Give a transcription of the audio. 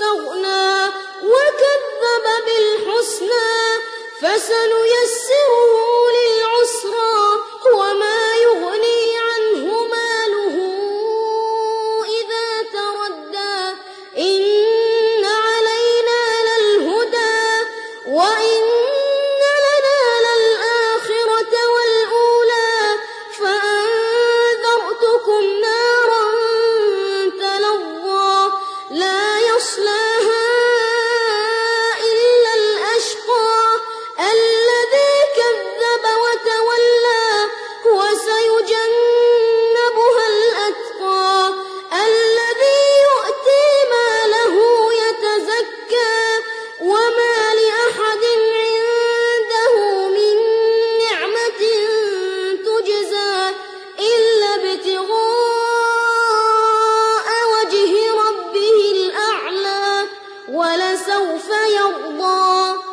واستغنى وكذب بالحسنى فسنيسره سوف يرضى